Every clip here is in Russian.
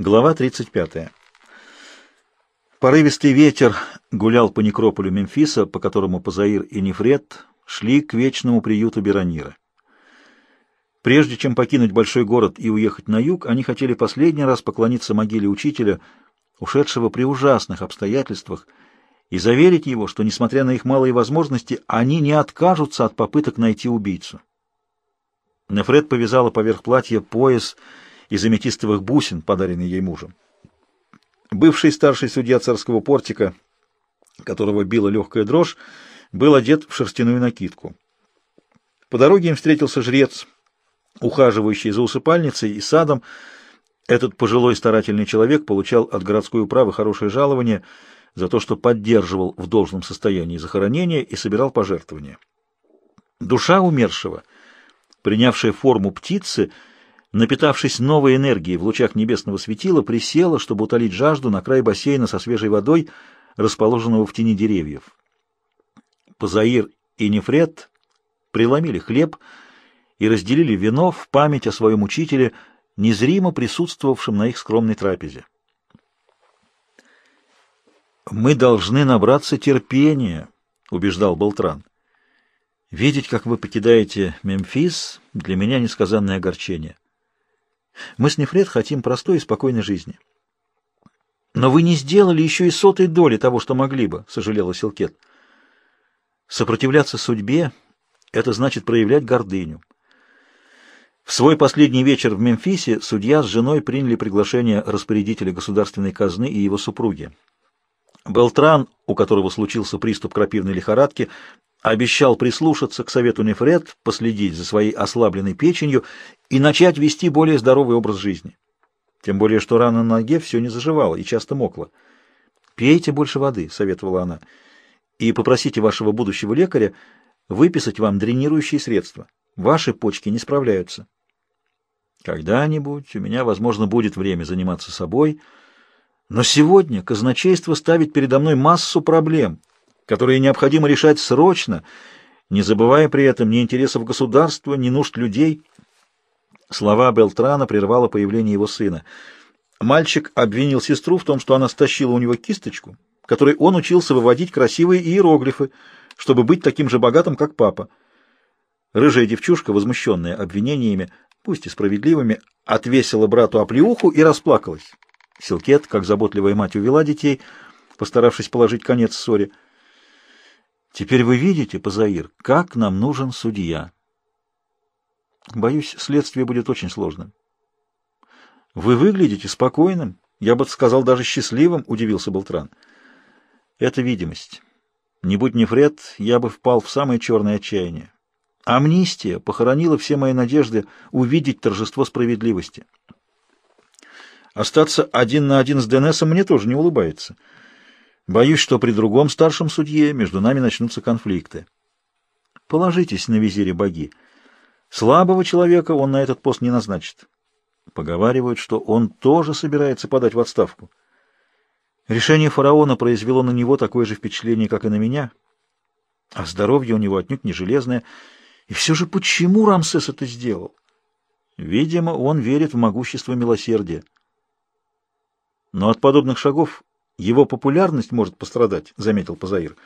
Глава 35. Порывистый ветер гулял по некрополю Мемфиса, по которому Пазаир и Нефрет шли к вечному приюту Беронира. Прежде чем покинуть большой город и уехать на юг, они хотели последний раз поклониться могиле учителя, ушедшего при ужасных обстоятельствах, и заверить его, что, несмотря на их малые возможности, они не откажутся от попыток найти убийцу. Нефред повязала поверх платья пояс из аметистовых бусин, подаренный ей мужем. Бывший старший судья царского портика, которого била легкая дрожь, был одет в шерстяную накидку. По дороге им встретился жрец, ухаживающий за усыпальницей и садом. Этот пожилой старательный человек получал от городской управы хорошее жалование за то, что поддерживал в должном состоянии захоронение и собирал пожертвования. Душа умершего, принявшая форму птицы, — напитавшись новой энергией в лучах небесного светила, присела, чтобы утолить жажду на край бассейна со свежей водой, расположенного в тени деревьев. Позаир и Нефред преломили хлеб и разделили вино в память о своем учителе, незримо присутствовавшем на их скромной трапезе. «Мы должны набраться терпения», — убеждал Болтран. «Видеть, как вы покидаете Мемфис, для меня несказанное огорчение. Мы с Нефред хотим простой и спокойной жизни. Но вы не сделали еще и сотой доли того, что могли бы, — сожалела Силкет. Сопротивляться судьбе — это значит проявлять гордыню. В свой последний вечер в Мемфисе судья с женой приняли приглашение распорядителя государственной казны и его супруги. Белтран, у которого случился приступ крапивной лихорадки, обещал прислушаться к совету Нефред, последить за своей ослабленной печенью и начать вести более здоровый образ жизни. Тем более, что рана на ноге все не заживала и часто мокла. «Пейте больше воды», — советовала она, — «и попросите вашего будущего лекаря выписать вам дренирующие средства. Ваши почки не справляются». «Когда-нибудь у меня, возможно, будет время заниматься собой», но сегодня казначейство ставит передо мной массу проблем, которые необходимо решать срочно, не забывая при этом ни интересов государства, ни нужд людей. Слова Белтрана прервало появление его сына. Мальчик обвинил сестру в том, что она стащила у него кисточку, которой он учился выводить красивые иероглифы, чтобы быть таким же богатым, как папа. Рыжая девчушка, возмущенная обвинениями, пусть и справедливыми, отвесила брату оплеуху и расплакалась. Силкет, как заботливая мать, увела детей, постаравшись положить конец ссоре. Теперь вы видите, Пазаир, как нам нужен судья. Боюсь, следствие будет очень сложным. Вы выглядите спокойным, я бы сказал, даже счастливым, удивился Болтран. Это видимость. Не будь Нефред, я бы впал в самое черное отчаяние. Амнистия похоронила все мои надежды увидеть торжество справедливости. Остаться один на один с Денесом мне тоже не улыбается. Боюсь, что при другом старшем судье между нами начнутся конфликты. Положитесь на визире боги. Слабого человека он на этот пост не назначит. Поговаривают, что он тоже собирается подать в отставку. Решение фараона произвело на него такое же впечатление, как и на меня. А здоровье у него отнюдь не железное. И все же почему Рамсес это сделал? Видимо, он верит в могущество милосердия. Но от подобных шагов его популярность может пострадать, — заметил Пазаир.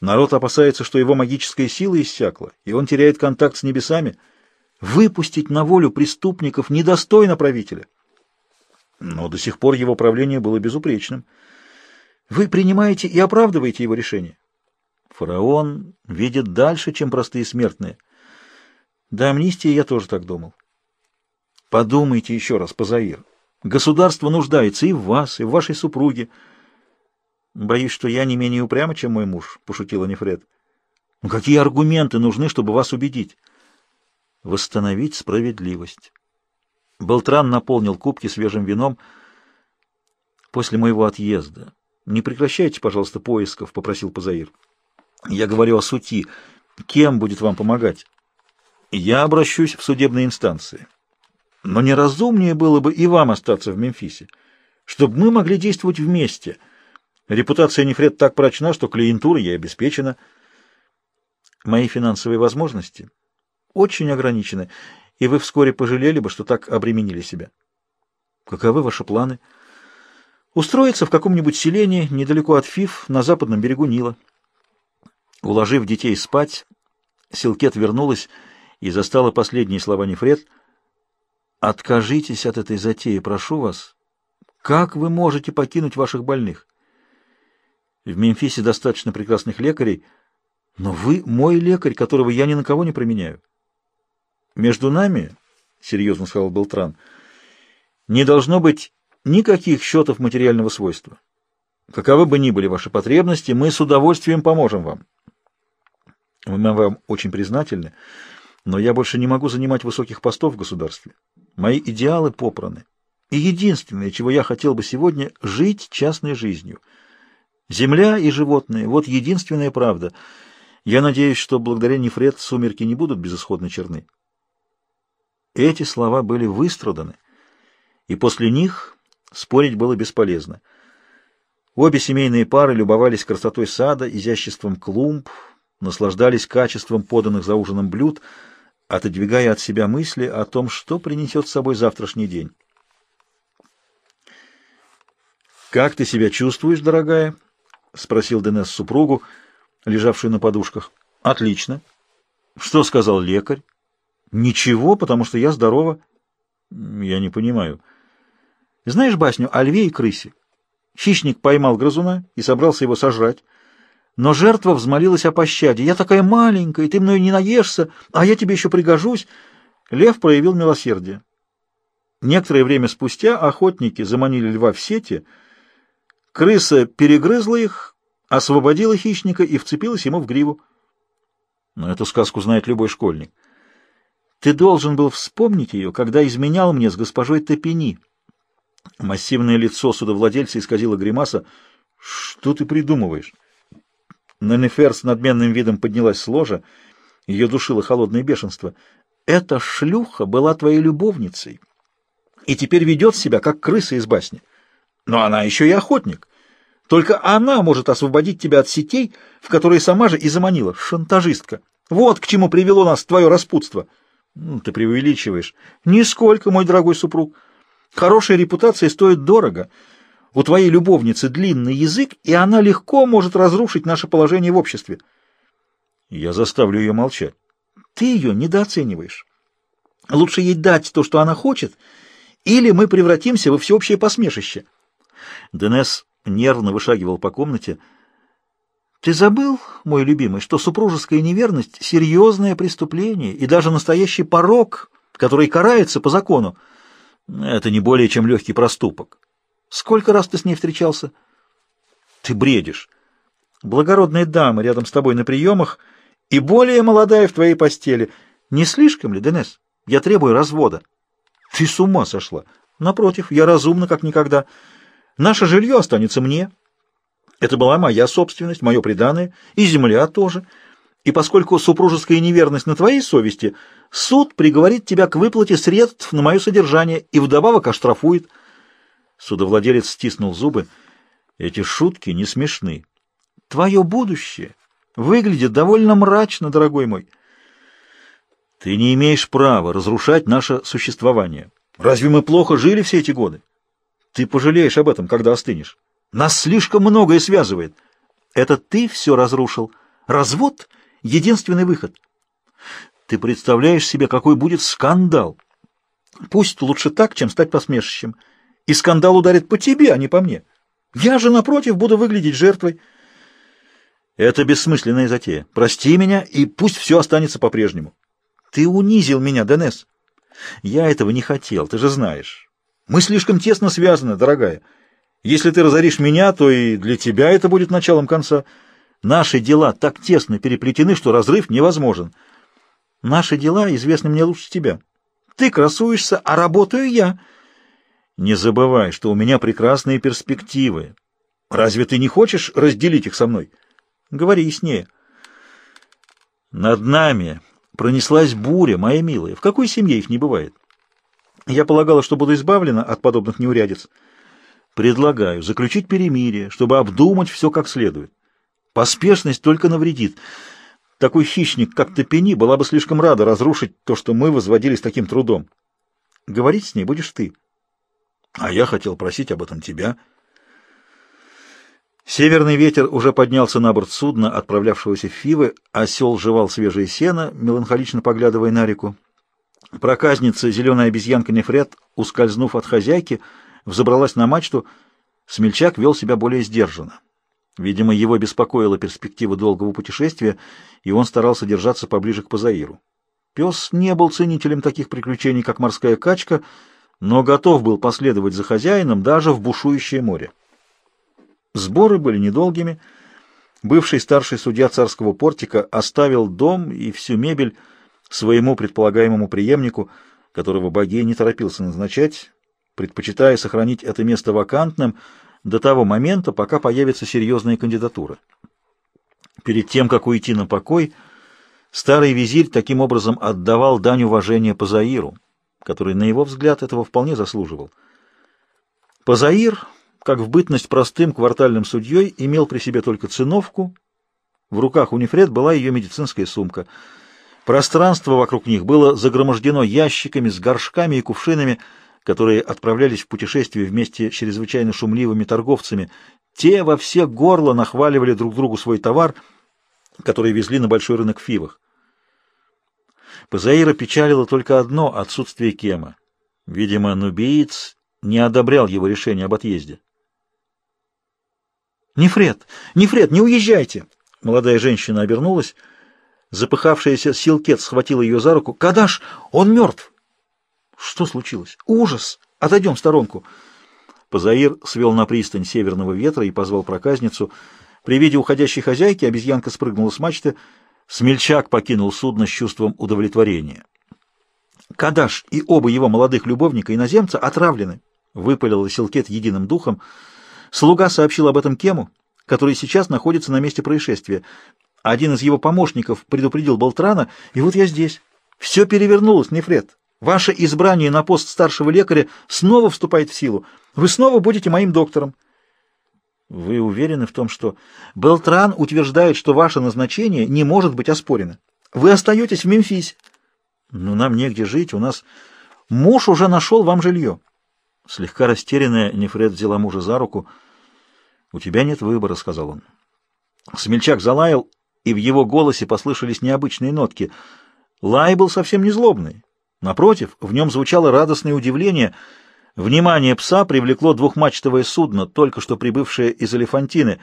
Народ опасается, что его магическая сила иссякла, и он теряет контакт с небесами. Выпустить на волю преступников недостойно правителя. Но до сих пор его правление было безупречным. Вы принимаете и оправдываете его решение. Фараон видит дальше, чем простые смертные. До амнистии я тоже так думал. Подумайте еще раз, Пазаир. Государство нуждается и в вас, и в вашей супруге. Боюсь, что я не менее упряма, чем мой муж, — пошутила Нефред. Ну, какие аргументы нужны, чтобы вас убедить? Восстановить справедливость. Белтран наполнил кубки свежим вином. После моего отъезда. Не прекращайте, пожалуйста, поисков, — попросил Пазаир. Я говорю о сути. Кем будет вам помогать? Я обращусь в судебные инстанции. Но неразумнее было бы и вам остаться в Мемфисе, чтобы мы могли действовать вместе. Репутация Нефред так прочна, что клиентура ей обеспечена. Мои финансовые возможности очень ограничены, и вы вскоре пожалели бы, что так обременили себя. Каковы ваши планы? Устроиться в каком-нибудь селении недалеко от Фиф, на западном берегу Нила. Уложив детей спать, Силкет вернулась и застала последние слова Нефред. «Откажитесь от этой затеи, прошу вас. Как вы можете покинуть ваших больных? В Мемфисе достаточно прекрасных лекарей, но вы мой лекарь, которого я ни на кого не променяю. Между нами, — серьезно сказал Белтран, — не должно быть никаких счетов материального свойства. Каковы бы ни были ваши потребности, мы с удовольствием поможем вам. Мы вам очень признательны, но я больше не могу занимать высоких постов в государстве. Мои идеалы попраны. И единственное, чего я хотел бы сегодня, — жить частной жизнью. Земля и животные — вот единственная правда. Я надеюсь, что благодаря Нефред сумерки не будут безысходно черны. Эти слова были выстраданы, и после них спорить было бесполезно. Обе семейные пары любовались красотой сада, изяществом клумб, наслаждались качеством поданных за ужином блюд, отодвигая от себя мысли о том, что принесет с собой завтрашний день. «Как ты себя чувствуешь, дорогая?» — спросил Денес супругу, лежавшую на подушках. «Отлично». «Что сказал лекарь?» «Ничего, потому что я здорова». «Я не понимаю». «Знаешь басню о льве и крысе?» Хищник поймал грызуна и собрался его сожрать. Но жертва взмолилась о пощаде. «Я такая маленькая, ты мною не наешься, а я тебе еще пригожусь». Лев проявил милосердие. Некоторое время спустя охотники заманили льва в сети. Крыса перегрызла их, освободила хищника и вцепилась ему в гриву. Но эту сказку знает любой школьник. Ты должен был вспомнить ее, когда изменял мне с госпожой Топини. Массивное лицо судовладельца исказило гримаса. Что ты придумываешь? Нанефер с надменным видом поднялась с ложа. Ее душило холодное бешенство. «Эта шлюха была твоей любовницей и теперь ведет себя, как крыса из басни. Но она еще и охотник. Только она может освободить тебя от сетей, в которые сама же и заманила. Шантажистка. Вот к чему привело нас твое распутство». Ну, «Ты преувеличиваешь». «Нисколько, мой дорогой супруг. Хорошая репутация стоит дорого». У твоей любовницы длинный язык, и она легко может разрушить наше положение в обществе. Я заставлю ее молчать. Ты ее недооцениваешь. Лучше ей дать то, что она хочет, или мы превратимся во всеобщее посмешище. Денес нервно вышагивал по комнате. Ты забыл, мой любимый, что супружеская неверность — серьезное преступление и даже настоящий порок, который карается по закону. Это не более чем легкий проступок. Сколько раз ты с ней встречался? Ты бредишь. Благородная дама рядом с тобой на приемах и более молодая в твоей постели. Не слишком ли, Денес? Я требую развода. Ты с ума сошла. Напротив, я разумна, как никогда. Наше жилье останется мне. Это была моя собственность, мое преданное, и земля тоже. И поскольку супружеская неверность на твоей совести, суд приговорит тебя к выплате средств на мое содержание и вдобавок оштрафует. Судовладелец стиснул зубы. Эти шутки не смешны. Твое будущее выглядит довольно мрачно, дорогой мой. Ты не имеешь права разрушать наше существование. Разве мы плохо жили все эти годы? Ты пожалеешь об этом, когда остынешь. Нас слишком многое связывает. Это ты все разрушил. Развод — единственный выход. Ты представляешь себе, какой будет скандал. Пусть лучше так, чем стать посмешищем и скандал ударит по тебе, а не по мне. Я же, напротив, буду выглядеть жертвой. Это бессмысленная затея. Прости меня, и пусть все останется по-прежнему. Ты унизил меня, Денес. Я этого не хотел, ты же знаешь. Мы слишком тесно связаны, дорогая. Если ты разоришь меня, то и для тебя это будет началом конца. Наши дела так тесно переплетены, что разрыв невозможен. Наши дела известны мне лучше тебя. Ты красуешься, а работаю я — не забывай, что у меня прекрасные перспективы. Разве ты не хочешь разделить их со мной? Говори яснее. Над нами пронеслась буря, моя милая. В какой семье их не бывает? Я полагала, что буду избавлена от подобных неурядиц. Предлагаю заключить перемирие, чтобы обдумать все как следует. Поспешность только навредит. Такой хищник, как Топени, была бы слишком рада разрушить то, что мы возводили с таким трудом. Говорить с ней будешь ты. А я хотел просить об этом тебя. Северный ветер уже поднялся на борт судна, отправлявшегося в Фивы, осел жевал свежее сено, меланхолично поглядывая на реку. Проказница, зеленая обезьянка Нефред, ускользнув от хозяйки, взобралась на мачту. Смельчак вел себя более сдержанно. Видимо, его беспокоила перспектива долгого путешествия, и он старался держаться поближе к Пазаиру. Пес не был ценителем таких приключений, как морская качка, но готов был последовать за хозяином даже в бушующее море. Сборы были недолгими. Бывший старший судья царского портика оставил дом и всю мебель своему предполагаемому преемнику, которого Богей не торопился назначать, предпочитая сохранить это место вакантным до того момента, пока появится серьезная кандидатура. Перед тем, как уйти на покой, старый визирь таким образом отдавал дань уважения Пазаиру, который, на его взгляд, этого вполне заслуживал. Пазаир, как в бытность простым квартальным судьей, имел при себе только циновку, в руках у Нефред была ее медицинская сумка — Пространство вокруг них было загромождено ящиками с горшками и кувшинами, которые отправлялись в путешествие вместе с чрезвычайно шумливыми торговцами. Те во все горло нахваливали друг другу свой товар, который везли на большой рынок в Фивах. Пазаира печалило только одно — отсутствие Кема. Видимо, нубиец не одобрял его решение об отъезде. «Нефред! Нефред, не уезжайте!» Молодая женщина обернулась — Запыхавшаяся Силкет схватила ее за руку. «Кадаш! Он мертв!» «Что случилось? Ужас! Отойдем в сторонку!» Позаир свел на пристань северного ветра и позвал проказницу. При виде уходящей хозяйки обезьянка спрыгнула с мачты. Смельчак покинул судно с чувством удовлетворения. «Кадаш и оба его молодых любовника иноземца отравлены!» — выпалила Силкет единым духом. Слуга сообщил об этом Кему, который сейчас находится на месте происшествия. Один из его помощников предупредил Болтрана, и вот я здесь. Все перевернулось, Нефред. Ваше избрание на пост старшего лекаря снова вступает в силу. Вы снова будете моим доктором. Вы уверены в том, что... Белтран утверждает, что ваше назначение не может быть оспорено. Вы остаетесь в Мемфисе. Но нам негде жить, у нас... Муж уже нашел вам жилье. Слегка растерянная, Нефред взяла мужа за руку. «У тебя нет выбора», — сказал он. Смельчак залаял, и в его голосе послышались необычные нотки. Лай был совсем не злобный. Напротив, в нем звучало радостное удивление. Внимание пса привлекло двухмачтовое судно, только что прибывшее из Элефантины.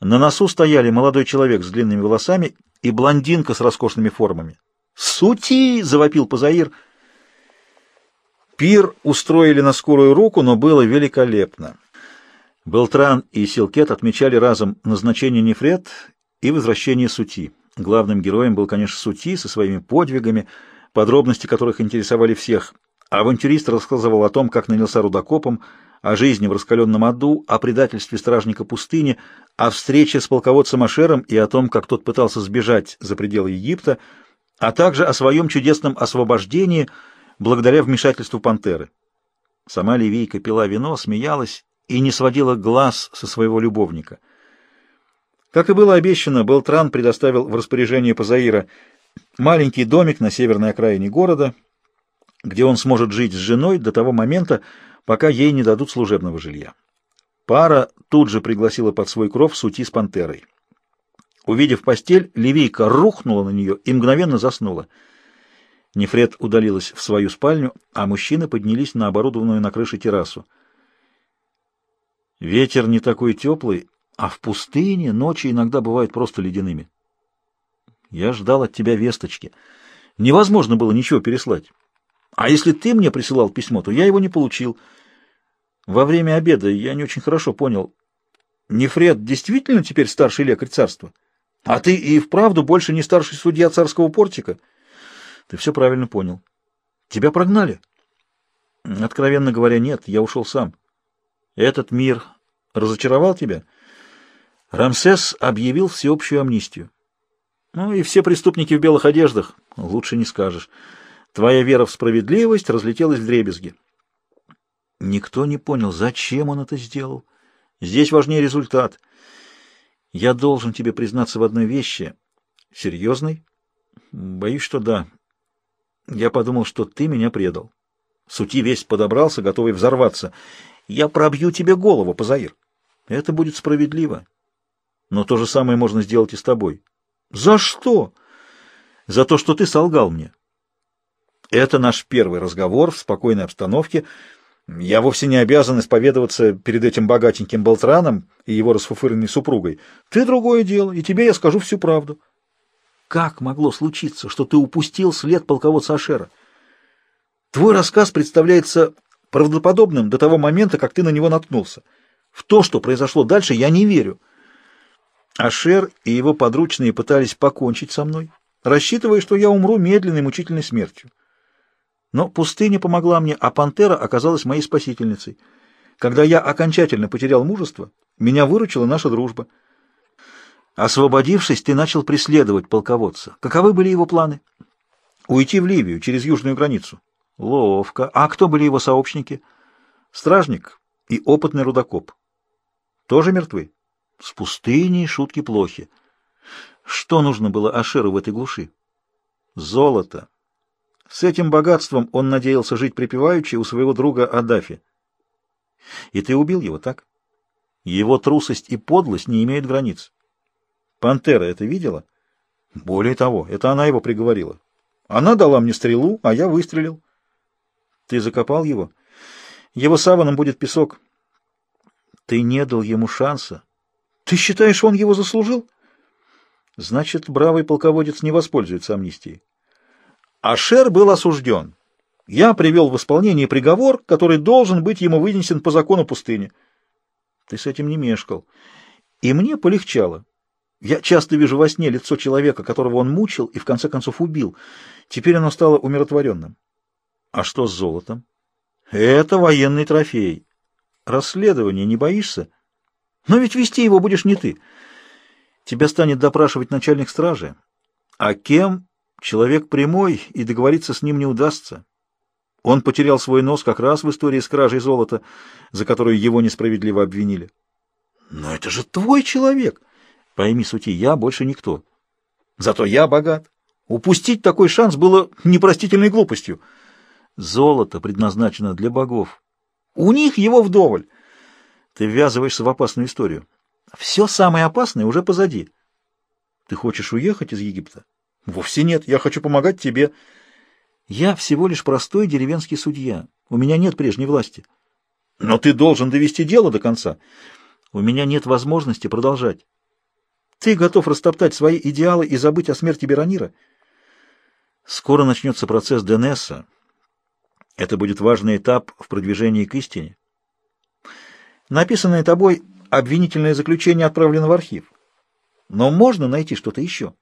На носу стояли молодой человек с длинными волосами и блондинка с роскошными формами. «Сути!» — завопил Пазаир. Пир устроили на скорую руку, но было великолепно. Белтран и Силкет отмечали разом назначение Нефред и возвращение Сути. Главным героем был, конечно, Сути со своими подвигами, подробности которых интересовали всех. Авантюрист рассказывал о том, как нанялся рудокопом, о жизни в раскаленном аду, о предательстве стражника пустыни, о встрече с полководцем Ашером и о том, как тот пытался сбежать за пределы Египта, а также о своем чудесном освобождении благодаря вмешательству пантеры. Сама Ливийка пила вино, смеялась и не сводила глаз со своего любовника — как и было обещано, Белтран предоставил в распоряжение Пазаира маленький домик на северной окраине города, где он сможет жить с женой до того момента, пока ей не дадут служебного жилья. Пара тут же пригласила под свой кров сути с пантерой. Увидев постель, Левийка рухнула на нее и мгновенно заснула. Нефред удалилась в свою спальню, а мужчины поднялись на оборудованную на крыше террасу. Ветер не такой теплый, а в пустыне ночи иногда бывают просто ледяными. Я ждал от тебя весточки. Невозможно было ничего переслать. А если ты мне присылал письмо, то я его не получил. Во время обеда я не очень хорошо понял. Нефред действительно теперь старший лекарь царства? А ты и вправду больше не старший судья царского портика? Ты все правильно понял. Тебя прогнали? Откровенно говоря, нет, я ушел сам. Этот мир разочаровал тебя? — Рамсес объявил всеобщую амнистию. Ну и все преступники в белых одеждах, лучше не скажешь. Твоя вера в справедливость разлетелась в дребезги. Никто не понял, зачем он это сделал. Здесь важнее результат. Я должен тебе признаться в одной вещи. Серьезной? Боюсь, что да. Я подумал, что ты меня предал. Сути весь подобрался, готовый взорваться. «Я пробью тебе голову, Пазаир. Это будет справедливо. Но то же самое можно сделать и с тобой». «За что?» «За то, что ты солгал мне». Это наш первый разговор в спокойной обстановке. Я вовсе не обязан исповедоваться перед этим богатеньким Болтраном и его расфуфыренной супругой. Ты другое дело, и тебе я скажу всю правду. Как могло случиться, что ты упустил след полководца Ашера? Твой рассказ представляется правдоподобным до того момента, как ты на него наткнулся. В то, что произошло дальше, я не верю. Ашер и его подручные пытались покончить со мной, рассчитывая, что я умру медленной мучительной смертью. Но пустыня помогла мне, а пантера оказалась моей спасительницей. Когда я окончательно потерял мужество, меня выручила наша дружба. Освободившись, ты начал преследовать полководца. Каковы были его планы? Уйти в Ливию, через южную границу. Ловко. А кто были его сообщники? Стражник и опытный рудокоп. Тоже мертвы? С пустыней шутки плохи. Что нужно было Ашеру в этой глуши? Золото. С этим богатством он надеялся жить припеваючи у своего друга Адафи. И ты убил его, так? Его трусость и подлость не имеют границ. Пантера это видела? Более того, это она его приговорила. Она дала мне стрелу, а я выстрелил. Ты закопал его? Его саваном будет песок. Ты не дал ему шанса. Ты считаешь, он его заслужил? Значит, бравый полководец не воспользуется амнистией. Ашер был осужден. Я привел в исполнение приговор, который должен быть ему вынесен по закону пустыни. Ты с этим не мешкал. И мне полегчало. Я часто вижу во сне лицо человека, которого он мучил и в конце концов убил. Теперь оно стало умиротворенным. А что с золотом? Это военный трофей. Расследование не боишься? Но ведь вести его будешь не ты. Тебя станет допрашивать начальник стражи. А кем Человек прямой, и договориться с ним не удастся. Он потерял свой нос как раз в истории с кражей золота, за которую его несправедливо обвинили. Но это же твой человек. Пойми, сути, я больше никто. Зато я богат. Упустить такой шанс было непростительной глупостью. Золото предназначено для богов. У них его вдоволь. Ты ввязываешься в опасную историю. Все самое опасное уже позади. Ты хочешь уехать из Египта? Вовсе нет, я хочу помогать тебе. Я всего лишь простой деревенский судья. У меня нет прежней власти. Но ты должен довести дело до конца. У меня нет возможности продолжать. Ты готов растоптать свои идеалы и забыть о смерти Беронира? Скоро начнется процесс Денесса. Это будет важный этап в продвижении к истине. Написанное тобой обвинительное заключение отправлено в архив. Но можно найти что-то еще.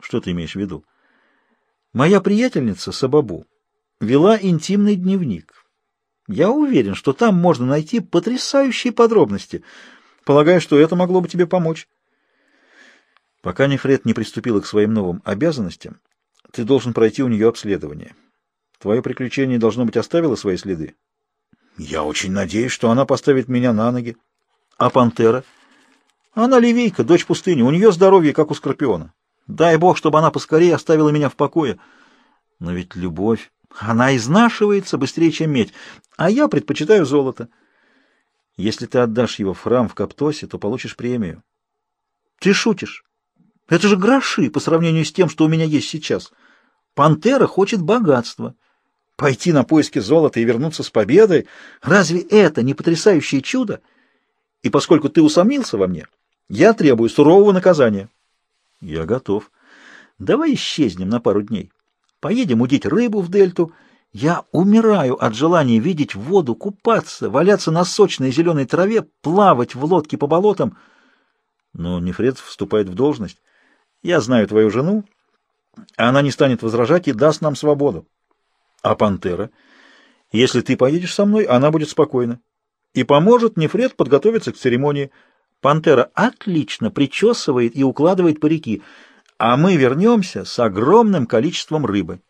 Что ты имеешь в виду? Моя приятельница Сабабу вела интимный дневник. Я уверен, что там можно найти потрясающие подробности. Полагаю, что это могло бы тебе помочь. Пока Нефред не приступила к своим новым обязанностям, ты должен пройти у нее обследование. Твое приключение, должно быть, оставило свои следы. Я очень надеюсь, что она поставит меня на ноги. А пантера? Она ливийка, дочь пустыни. У нее здоровье, как у скорпиона. Дай Бог, чтобы она поскорее оставила меня в покое. Но ведь любовь, она изнашивается быстрее, чем медь, а я предпочитаю золото. Если ты отдашь его в храм в Каптосе, то получишь премию. Ты шутишь. Это же гроши по сравнению с тем, что у меня есть сейчас. Пантера хочет богатства. Пойти на поиски золота и вернуться с победой — разве это не потрясающее чудо? И поскольку ты усомнился во мне, я требую сурового наказания. Я готов. Давай исчезнем на пару дней. Поедем удить рыбу в дельту. Я умираю от желания видеть воду, купаться, валяться на сочной зеленой траве, плавать в лодке по болотам. Но Нефред вступает в должность. Я знаю твою жену. Она не станет возражать и даст нам свободу. А пантера? Если ты поедешь со мной, она будет спокойна. И поможет Нефред подготовиться к церемонии. Пантера отлично причесывает и укладывает парики, а мы вернемся с огромным количеством рыбы.